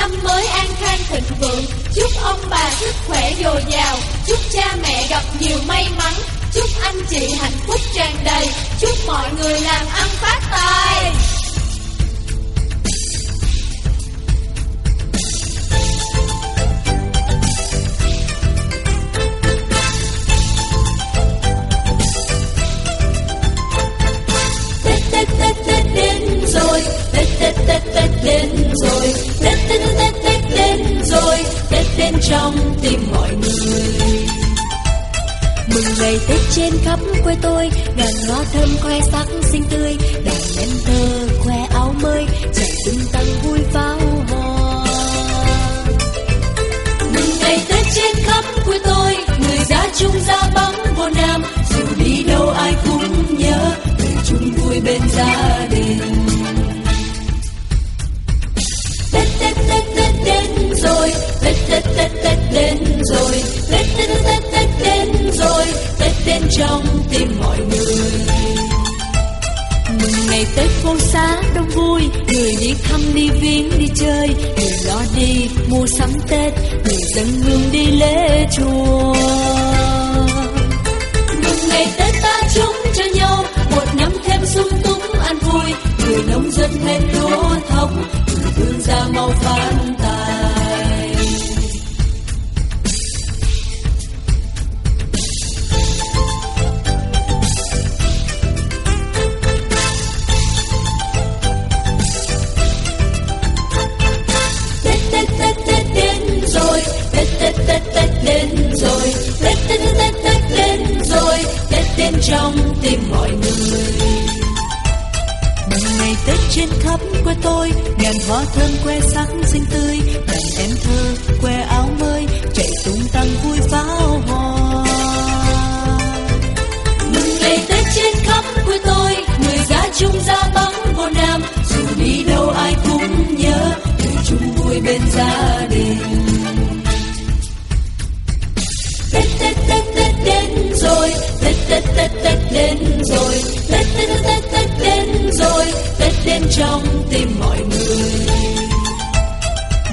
năm mới an khang thịnh vượng. Chúc ông bà sức khỏe dồi dào. Chúc cha mẹ gặp nhiều may mắn. Chúc anh chị hạnh phúc tràn đầy. Chúc mọi người làm ăn phát tài. Tết Tết Tết Tết đến rồi. Tết Tết Tết Tết đến rồi đến trong tim mọi người. Mừng ngày Tết trên khắp quê tôi, Ngàn hoa thơm khoe sắc xinh tươi, Đàn em thơ khoe áo mới, Trẻ tung tăng vui pháo hoa. Mừng ngày Tết trên khắp quê tôi, Người ra chung ra bóng vô nam, Dù đi đâu ai cũng nhớ, người chung vui bên gia đình. Tết Tết Tết đến rồi Tết Tết Tết Tết đến rồi Tết Tết Tết Tết đến rồi Tết đến trong tim mọi người Mừng ngày Tết phố xá đông vui Người đi thăm đi viếng đi chơi Người lo đi mua sắm Tết Người dân hương đi lễ chùa Mừng ngày Tết ta chúc cho nhau Một năm thêm sung túc an vui Người nông dân thêm lúa thóc ra mau phát tài Tết Tết Tết Tết đến rồi. Tết Tết Tết Tết đến rồi. Tết Tết Tết Tết đến rồi Tết đến trong tim mọi người. Tết trên khắp quê tôi Ngàn hoa thơm que sắc xinh tươi Đàn em thơ que áo mới, Chạy tung tăng vui pháo hoa. Mừng ngày Tết trên khắp quê tôi, Người ra chung ra bóng vô nam, Dù đi đâu ai cũng nhớ cùng chung vui bên gia đình. Tết Tết Tết Tết đến rồi, Tết Tết Tết Tết đến rồi, Tết Tết Tết Tết đến rồi đến trong tim mọi người.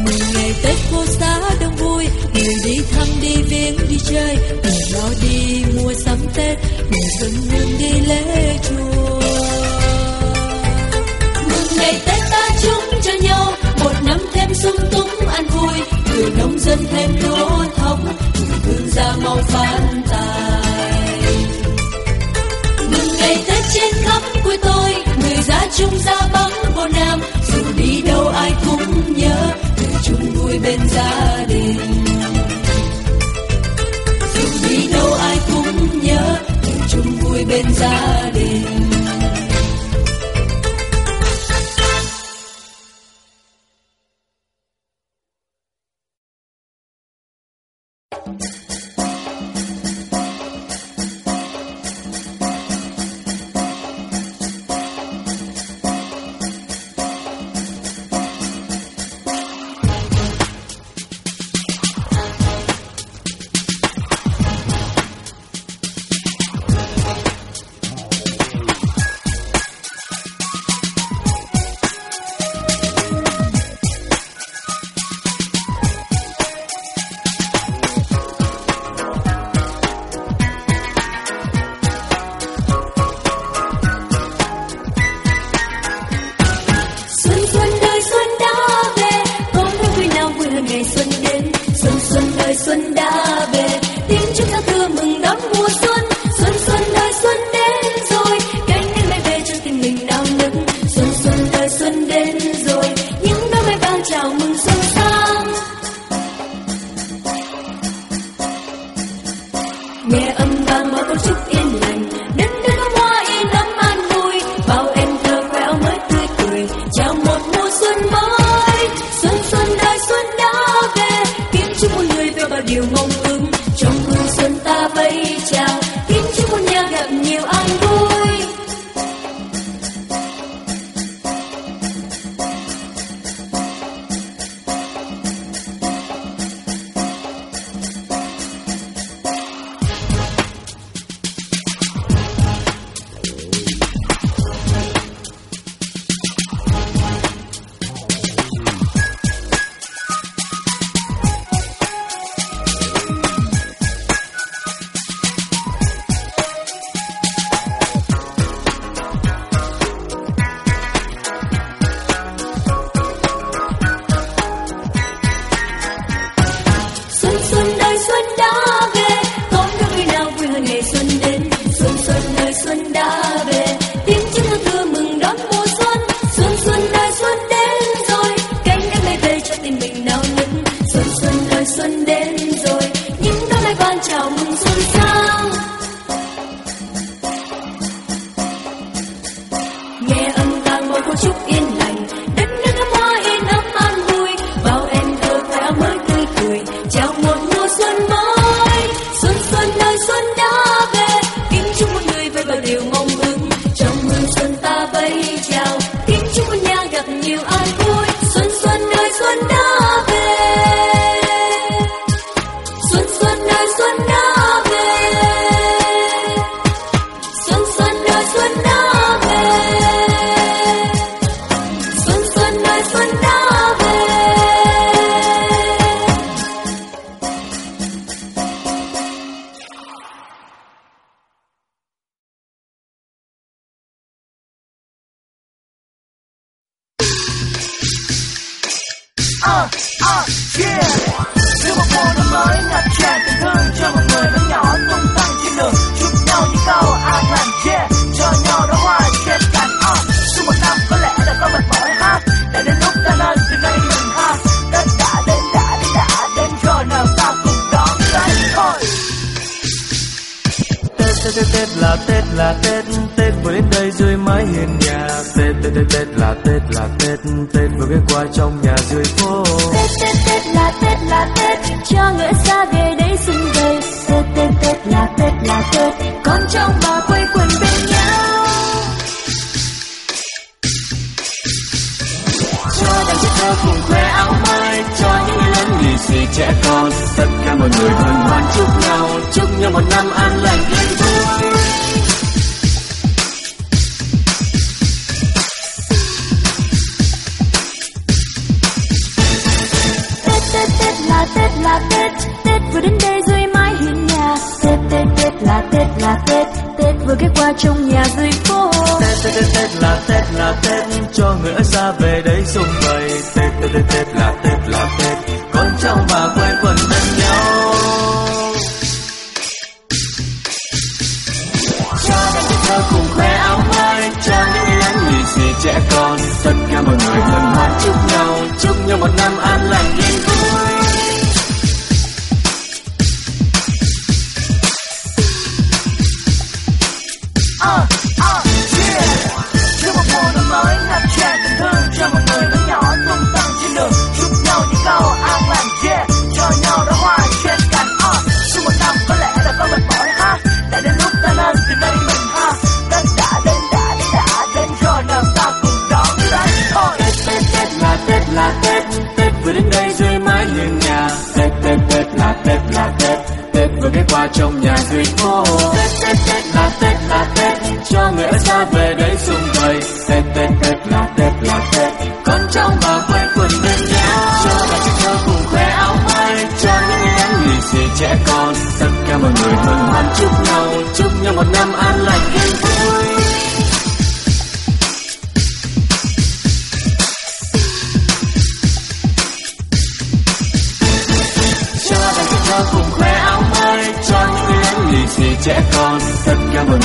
Mừng ngày Tết phố xá đông vui Người đi thăm đi viếng đi chơi Người lo đi mua sắm Tết Người dân hương đi lễ chùa. Mừng ngày Tết ta chung cho nhau Một năm thêm sung túc an vui Người nông dân thêm lúa thóc, Người thương gia mau phát chung ra bắn vô nam. Dù đi đâu ai cũng nhớ, từ chung vui bên gia đình. Dù đi đâu ai cũng nhớ, từ chung vui bên gia đình. Tuần Tết Tết vừa đến đây dưới mái hiên nhà. Tết Tết Tết là Tết là Tết. Tết vừa ghé qua trong nhà dưới phố. Tết Tết Tết Tết là Tết là Tết. Cho người ở xa về đây xung vầy. Tết Tết Tết Tết là Tết là Tết. Con trong bà quay quần bên nhau. Cho đàn thơ cùng khoe áo mới cho những lắm lì xì trẻ con. Tất cả mọi người hân hoan chúc nhau. Chúc nhau một năm an lành. yên qua trong nhà duyên phố Tết Tết Tết, là Tết là Tết, Cho người ở xa về đây xung vầy. Tết Tết Tết, là Tết là Tết, Con cháu mà quay quần bên nhau. Cho bà chiếc thơ cùng khoe áo may Cho những người em lì xì trẻ con. Tất cả mọi người hân hoan chúc nhau Chúc nhau một năm an lành. yên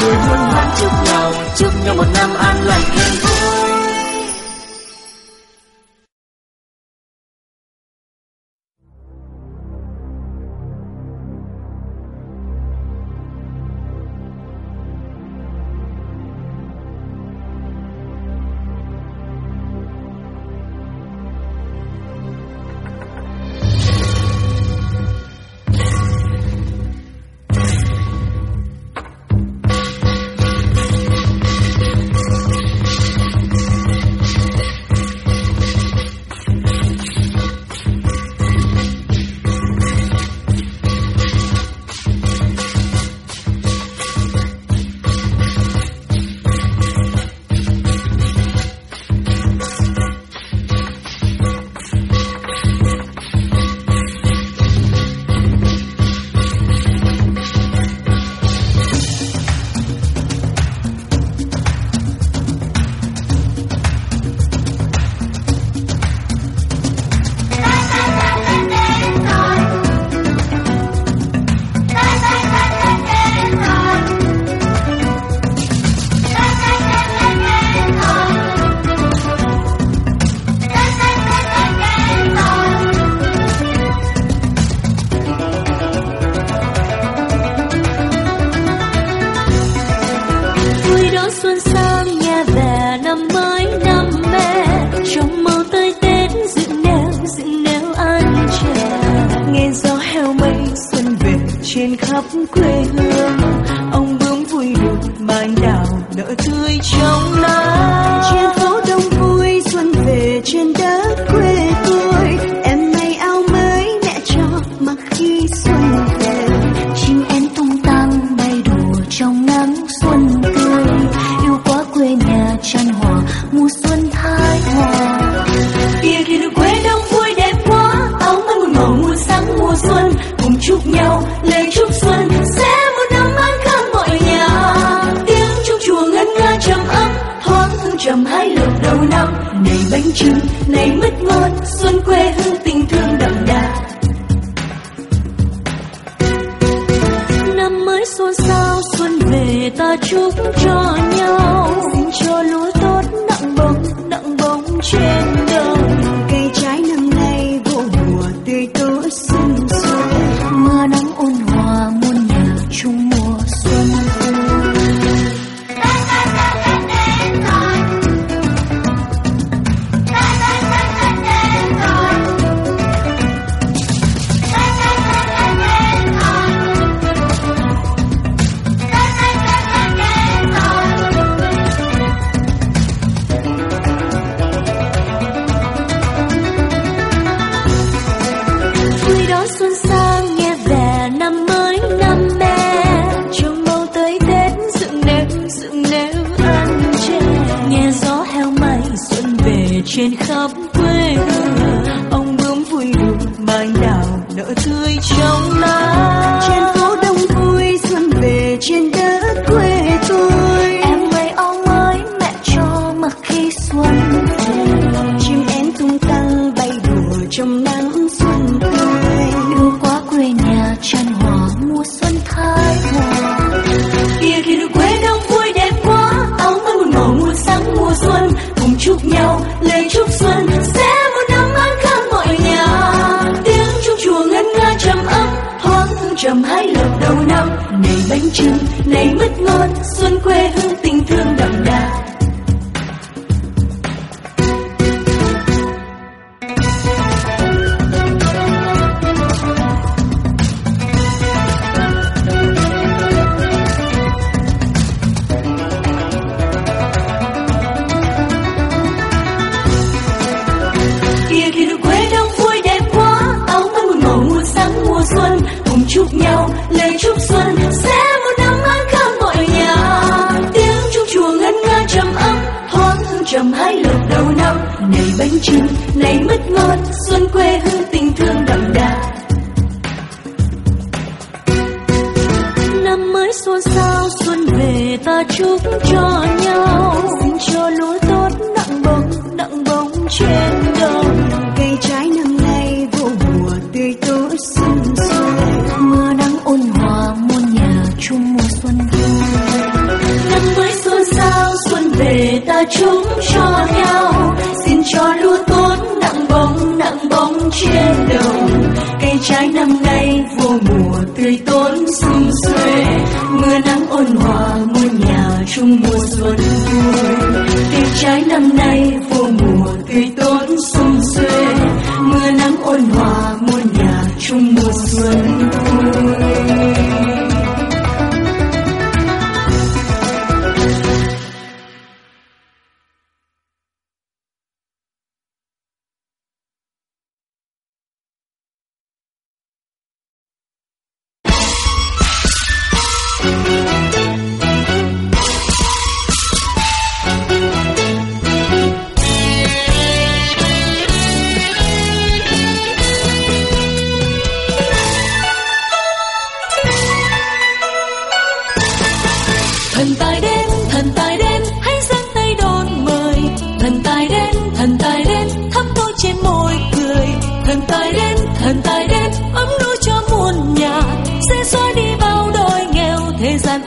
người luôn mang chúc nhau chúc nhau một năm an lành hạnh phúc nụ trái năm nay vô mùa tươi tốt.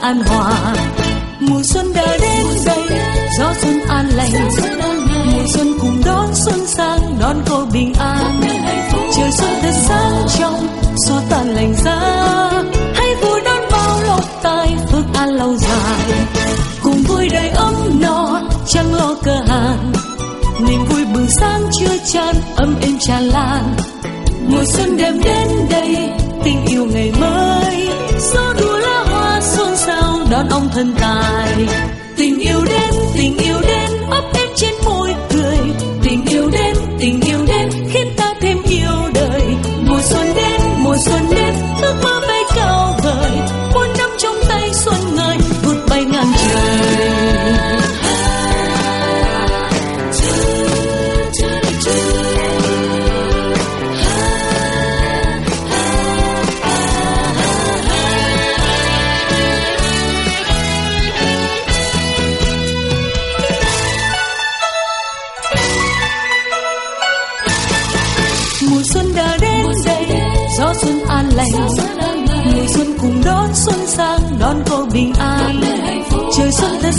an an hòa. Mùa xuân đã đến đây gió xuân an lành. Mùa xuân cùng đón xuân sang đón cô bình an. Trời xuân thật sáng trong xua tan lành giá. Hãy vui đón bao lộc tài, phước an lâu dài. Cùng vui đầy ấm no chẳng lo cơ hàn niềm vui bừng sáng chưa tràn, ấm êm tràn lan. Mùa xuân đem đến đây tình yêu ngày mới. Gió đua đón ông thần tài. Tình yêu đến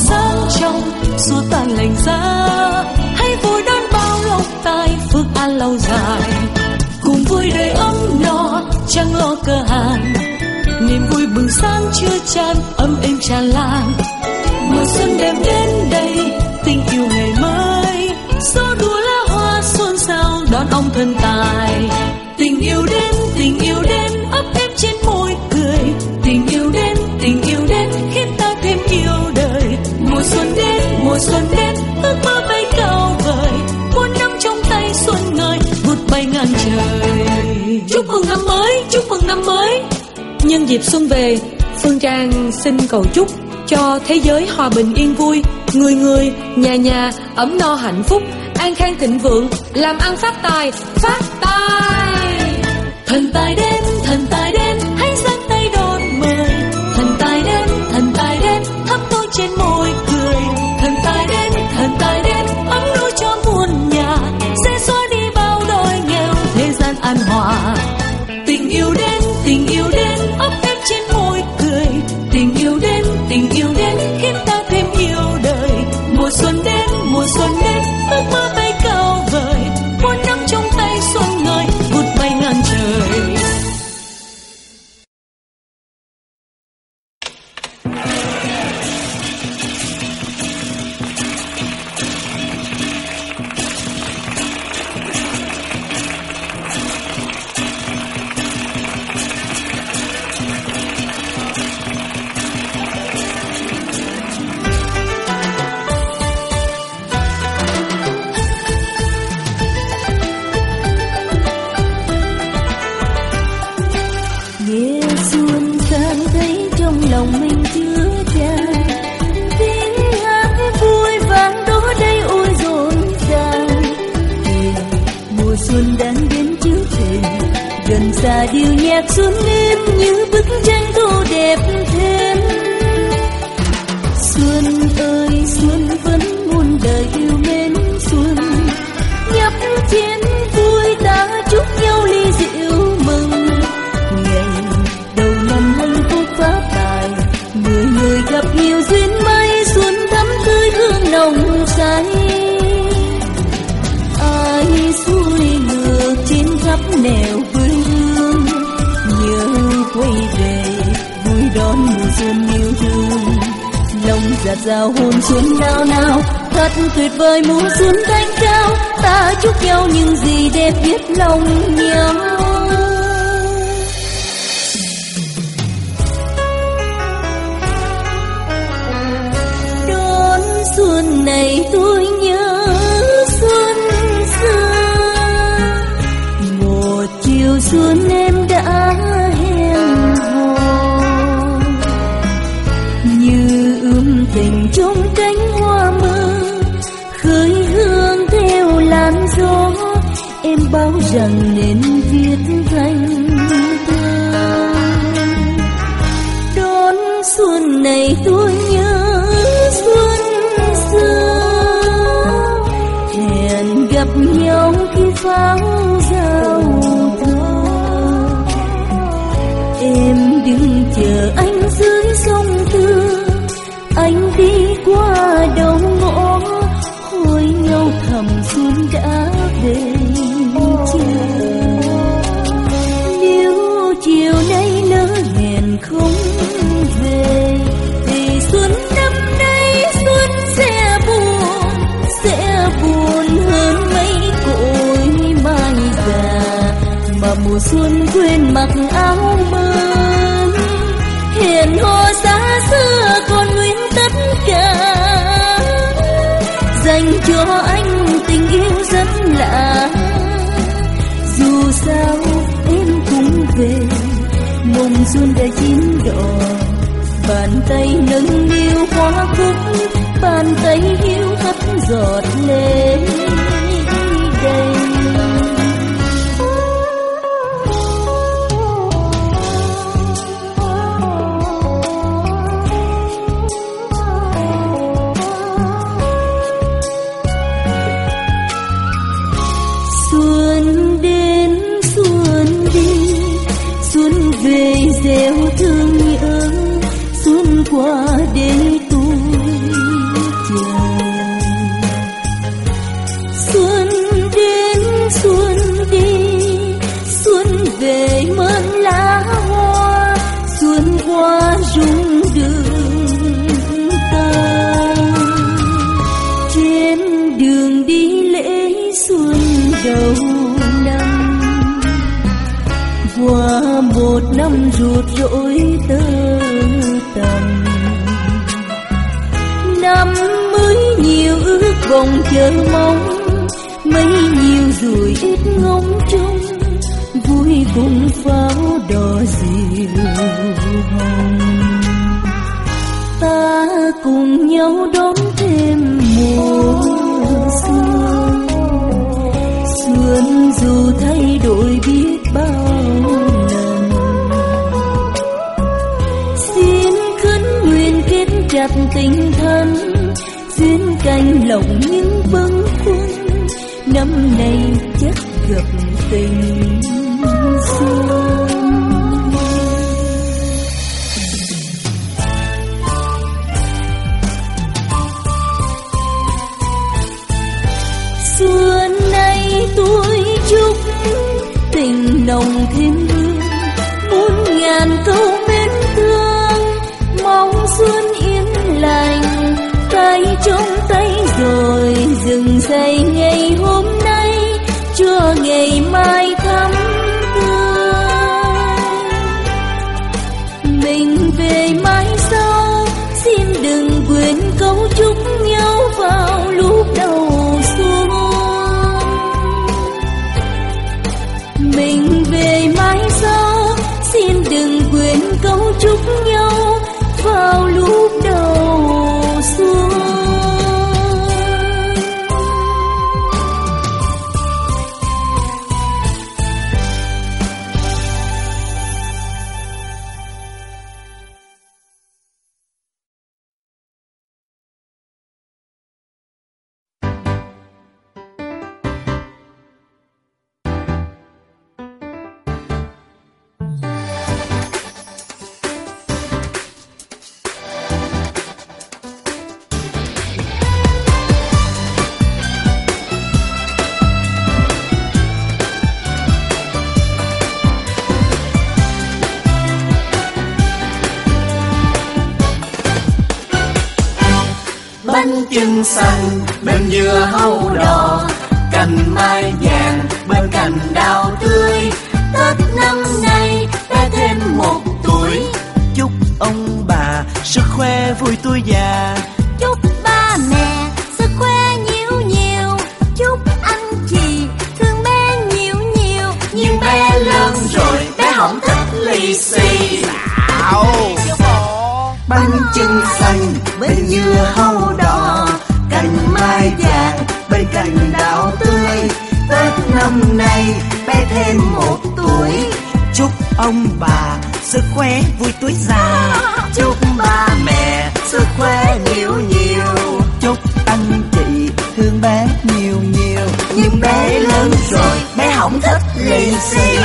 sáng trong xua tan lành giá. Hãy vui đón bao lộc tài phước an lâu dài. Cùng vui đời ấm no, chẳng lo cơ hàn. Niềm vui bừng sáng chưa chan ấm êm tràn lan. Mùa xuân đem đến đây, tình yêu ngày mới. Gió đùa lá hoa xôn xao đón ông thần tài. Tình yêu đến, tình yêu đến ước mơ bay cao vời, muôn năm trong tay xuân ngời vụt bay ngang trời. Chúc mừng năm mới, chúc mừng năm mới. Nhân dịp xuân về, phương trang xin cầu chúc cho thế giới hòa bình yên vui, người người, nhà nhà, ấm no hạnh phúc, an khang thịnh vượng, làm ăn phát tài phát tài. Thần tài đến. Như giạt rào hồn xuân nao nao thật tuyệt vời mùa xuân thanh cao. Ta chúc nhau những gì đẹp biết lòng nhau. Đón xuân này tôi nhớ xuân xưa một chiều xuân này rằng nên viết danh thơ. Đón xuân này tôi nhớ xuân xưa. Hẹn gặp nhau khi pháo giao thơ. Em đừng chờ anh dưới sông tư. Anh đi mùa xuân quên mặc áo mưa hiền hò xa xưa còn nguyên tất cả. Dành cho anh tình yêu rất lạ. Dù sao em cũng về mùng xuân đã chín đỏ. Bàn tay nâng niu hoa cúc bàn tay hiu hắt giọt lệ chặt tình thân, duyên canh lộng những bâng khuâng. Năm nay chắc gặp tình xuân xuân nay tôi chúc tình nồng thêm chưng xanh bên dưa hấu đỏ. Cành mai vàng bên cành đào tươi. Tết năm nay bé thêm một tuổi. Chúc ông bà sức khỏe vui tuổi già. Chúc ba mẹ sức khỏe nhiều nhiều. Chúc anh chị thương bé nhiều nhiều. Nhưng bé lớn rồi bé không thích lì xì. Bánh chưng xanh bên dưa hấu mai vàng bên cạnh đào tươi. Tết năm nay, bé thêm một tuổi. Chúc ông bà sức khỏe vui tuổi già. Chúc ba mẹ sức khỏe nhiều nhiều. Chúc anh chị thương bé nhiều nhiều. Nhưng bé lớn rồi, bé không thích lì xì.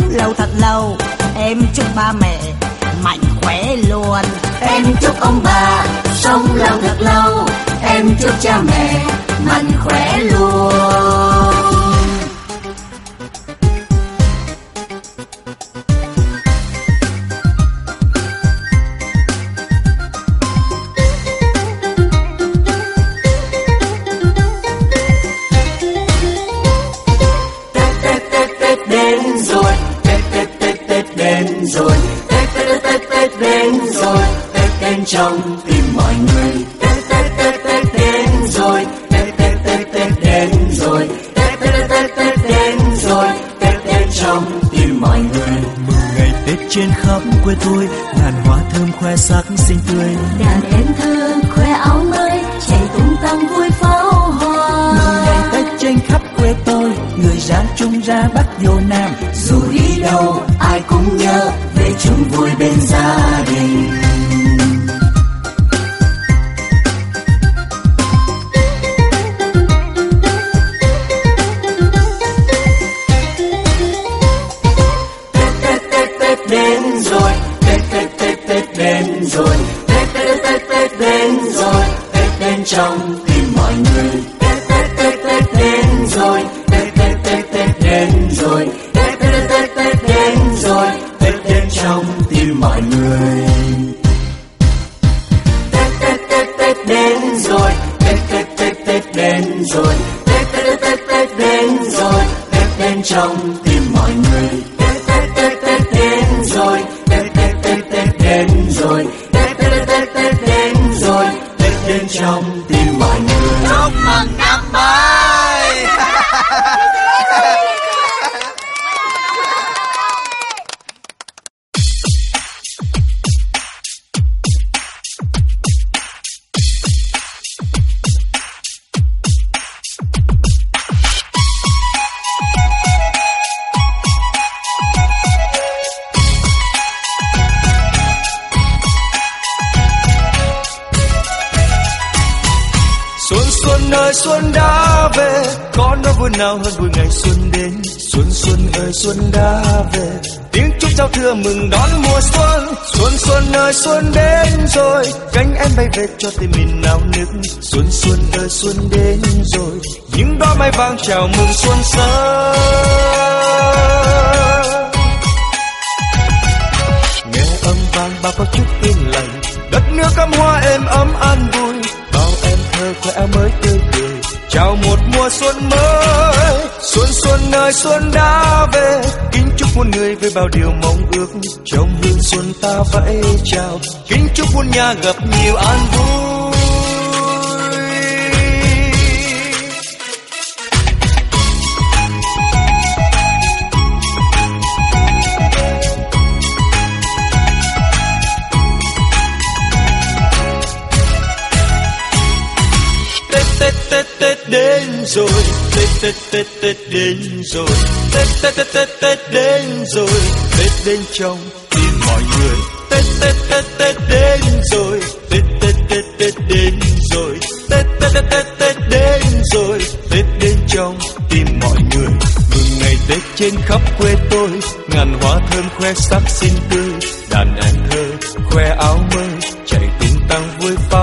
Sống lâu thật lâu. Em chúc ba mẹ mạnh khỏe luôn. Em chúc ông bà sống lâu thật lâu. Em chúc cha mẹ mạnh khỏe luôn. Trong đến rồi. Tết Tết Tết Tết đến rồi. Tết Tết Tết Tết đến rồi. Tết đến trong Tiếng thưa giao thừa mừng đón mùa xuân. Xuân xuân ơi, xuân đến rồi. Cánh em bay về cho tim mình nao nức. Xuân xuân ơi, xuân đến rồi. Những đóa mai vàng chào mừng xuân sớm. Nghe âm vang bao câu chút yên lành. Đất nước cắm hoa êm ấm an vui. Bao em thơ khoe áo mới tươi cười chào một mùa xuân mới, xuân xuân ơi xuân đã về. Kính chúc muôn người với bao điều mong ước. Trong hương xuân ta vẫy chào. Kính chúc muôn nhà gặp nhiều an vui. Rồi. Tết Tết Tết Tết đến rồi. Tết Tết Tết Tết Tết đến rồi. Tết đến trong tim mọi người. Tết Tết Tết Tết đến rồi. Tết Tết Tết Tết đến rồi. Tết Tết Tết Tết Tết đến rồi. Tết đến trong tim mọi người. Mừng ngày Tết trên khắp quê tôi. Ngàn hoa thơm khoe sắc xinh tươi. Đàn em thơ, khoe áo mới chạy tung tăng vui phá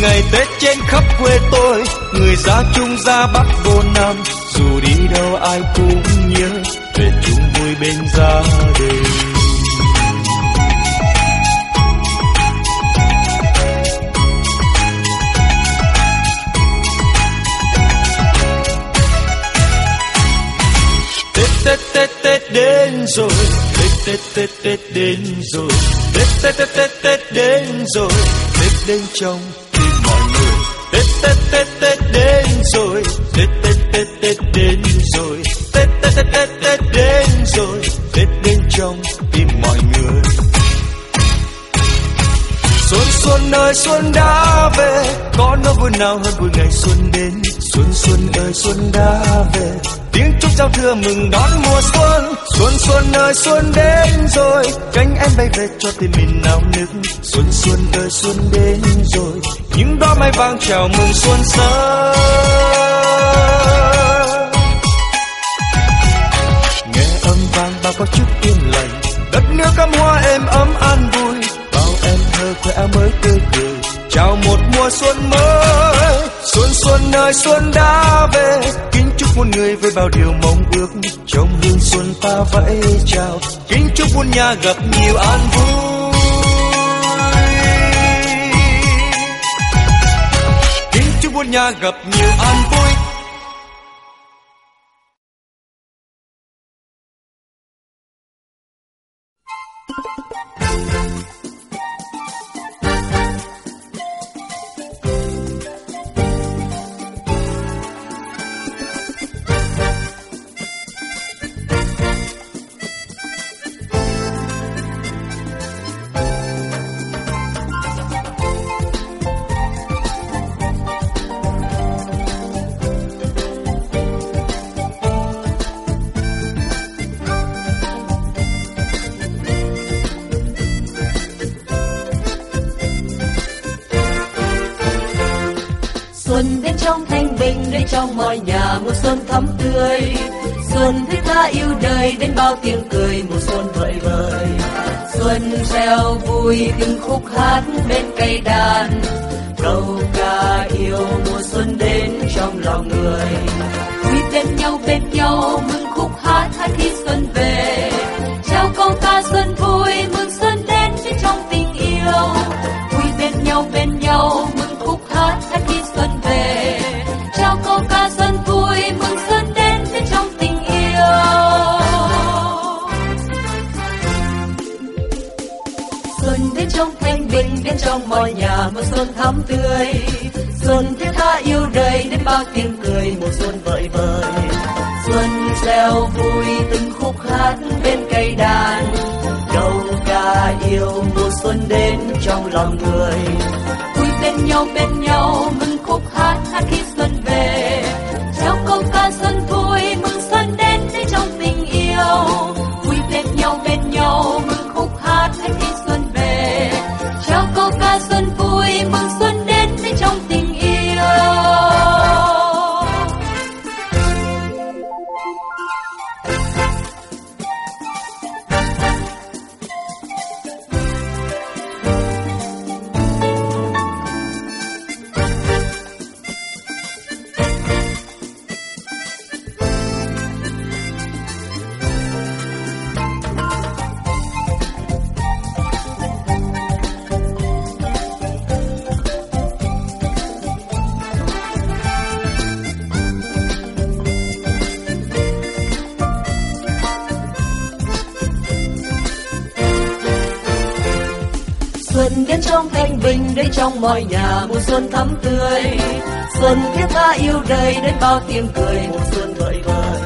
ngày Tết trên khắp quê tôi, người ra trung ra bắc, vô nam. Dù đi đâu ai cũng nhớ, về chung vui bên gia đình. Tết Tết Tết Tết đến rồi, Tết Tết Tết Tết đến rồi. Tết Tết Tết Tết Tết đến rồi, Tết đến trong Tết Tết Tết đến rồi Tết Tết Tết Tết đến rồi Tết Tết Tết Tết Tết đến rồi Tết đến trong tim mọi người Xuân xuân ơi, xuân đã về, Có nỗi vui nào hơn vui ngày xuân đến? Xuân xuân ơi, xuân đã về tiếng chúc giao thừa mừng đón mùa xuân. Xuân xuân ơi, xuân đến rồi. Cánh em bay về cho tim mình nao nức. Xuân xuân ơi, xuân đến rồi. Những đóa mai vàng chào mừng xuân sớm. Nghe âm vang, bao có chút yên lành. Đất nước cắm hoa êm ấm an vui. Bao em thơ khỏe mới tươi cười. Chào một mùa xuân mới xuân xuân ơi, xuân đã về. Kính chúc muôn người với bao điều mong ước. Trong hương xuân ta vẫy chào. Kính chúc muôn nhà gặp nhiều an vui. Kính chúc muôn nhà gặp nhiều an vui. Trong mọi nhà mùa xuân thắm tươi. Xuân thấy ta yêu đời, đến bao tiếng cười mùa xuân vợi vợi xuân reo vui từng khúc hát bên cây đàn. Câu ca yêu mùa xuân đến trong lòng người. Vui bên nhau bên nhau, mừng khúc hát hát khi mọi nhà mùa xuân thắm tươi. Xuân thiết tha yêu đời đến bao tiếng cười mùa xuân vợi vợi xuân reo vui từng khúc hát bên cây đàn. Câu ca yêu mùa xuân đến trong lòng người. Vui bên nhau bên nhau, mừng đến trong mọi nhà mùa xuân thắm tươi. Xuân thiết tha yêu đời đến bao tiếng cười mùa xuân vợi vợi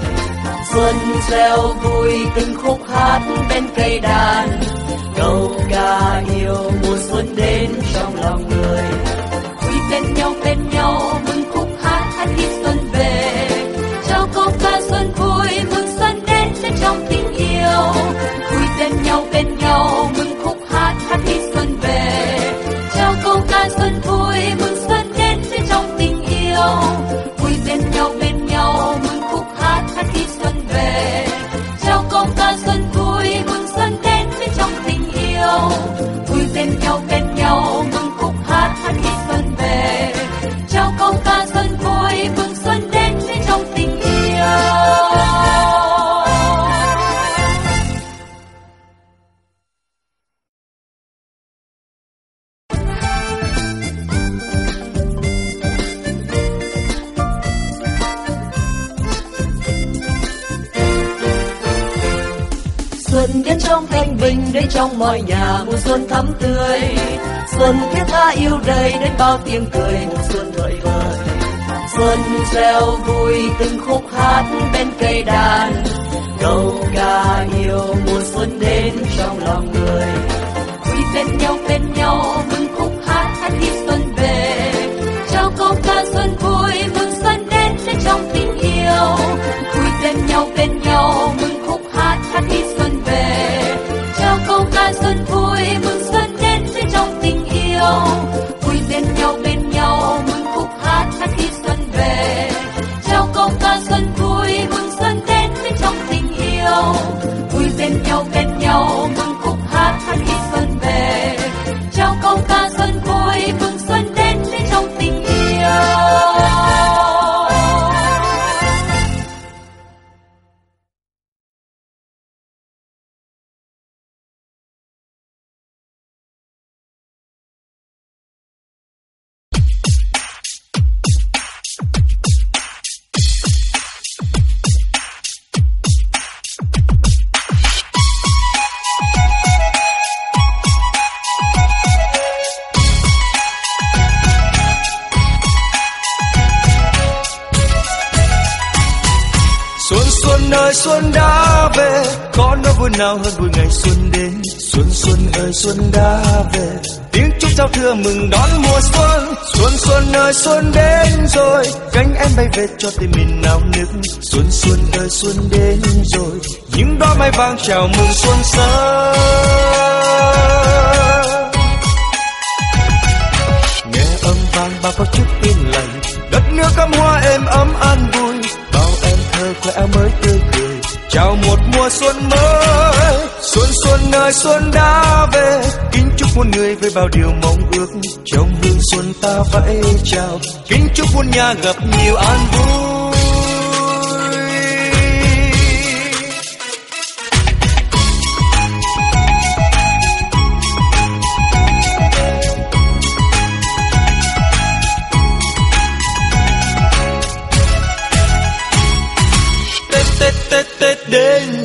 xuân reo vui từng khúc hát bên cây đàn. Câu ca yêu mùa xuân đến trong lòng người. Vui bên nhau bên nhau, mừng khúc hát hát đi xuân về. Trao câu ca xuân vui, mừng xuân đến đến trong tình yêu. Vui bên nhau bên nhau, mừng bên nhau bên nhau đến trong mọi nhà mùa xuân thắm tươi. Xuân thiết tha yêu đời đến bao tiếng cười mùa xuân vời vời. Xuân reo vui từng khúc hát bên cây đàn. Câu ca yêu mùa xuân đến trong lòng người. Vui bên nhau bên nhau mừng nào hơn vui ngày xuân đến. Xuân xuân ơi, xuân đã về. Tiếng chúc giao thừa mừng đón mùa xuân. Xuân xuân ơi, xuân đến rồi. Cánh em bay về cho tim mình nao nức. Xuân xuân ơi, xuân đến rồi. Những đóa mai vàng chào mừng xuân sớm. Nghe âm vang bao câu chúc yên lành. Đất nước cắm hoa êm ấm an vui. Bao em thơ khỏe mới tươi cười. Chào một mùa xuân mới. Nơi xuân xuân đã về, kính chúc muôn người với bao điều mong ước. Trong hương xuân ta vẫy chào, kính chúc muôn nhà gặp nhiều an vui.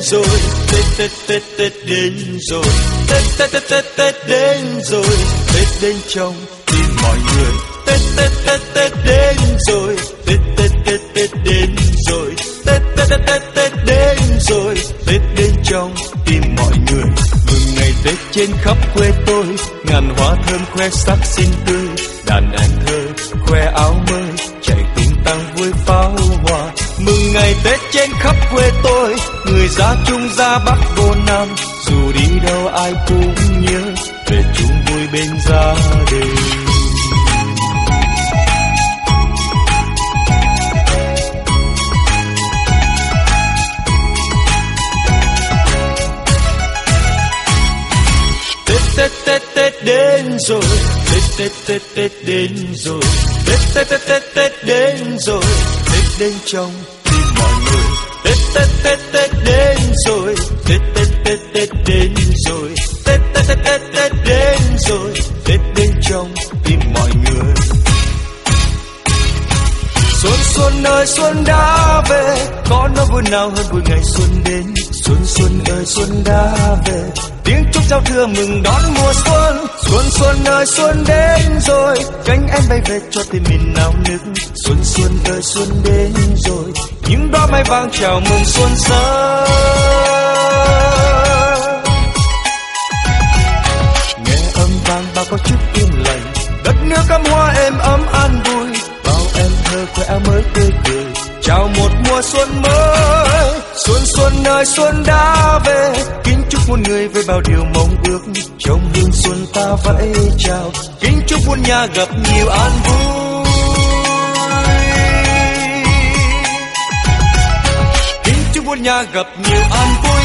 Rồi. Tết Tết Tết Tết đến rồi. Tết Tết Tết Tết Tết đến rồi. Tết đến trong tim mọi người. Tết Tết Tết Tết đến rồi. Tết Tết Tết Tết đến rồi. Tết Tết Tết Tết Tết đến rồi. Tết đến trong tim mọi người. Mừng ngày Tết trên khắp quê tôi. Ngàn hoa thơm khoe sắc xinh tươi. Đàn anh thơ, khoe áo mới chạy tung tăng vui pháo hoa mừng ngày Tết trên khắp quê tôi, người ra trung ra bắc, vô nam. Dù đi đâu ai cũng nhớ, về chung vui bên gia đình. Tết Tết Tết Tết đến rồi. Tết Tết Tết Tết đến rồi. Tết Tết Tết Tết Tết đến rồi. Tết đến trong Tết Tết Tết Tết đến rồi Tết Tết Tết Tết đến rồi Tết Tết Tết Tết Tết đến rồi Tết đến trong tim mọi người Xuân xuân ơi xuân đã về Có nó vui nào hơn vui ngày xuân đến Xuân xuân ơi, xuân đã về. Tiếng chúc giao thừa mừng đón mùa xuân. Xuân xuân ơi, xuân đến rồi. Cánh em bay về cho tim mình nao nức Xuân xuân ơi, xuân đến rồi. Những đóa mai vàng chào mừng xuân sớm. Nghe âm vang, bao câu chút yên lành. Đất nước cắm hoa êm ấm an vui. Bao em thơ khỏe mới tươi cười. Chào một mùa xuân mới xuân xuân ơi, xuân đã về. Kính chúc muôn người với bao điều mong ước. Trong hương xuân ta vẫy chào. Kính chúc muôn nhà gặp nhiều an vui. Kính chúc muôn nhà gặp nhiều an vui.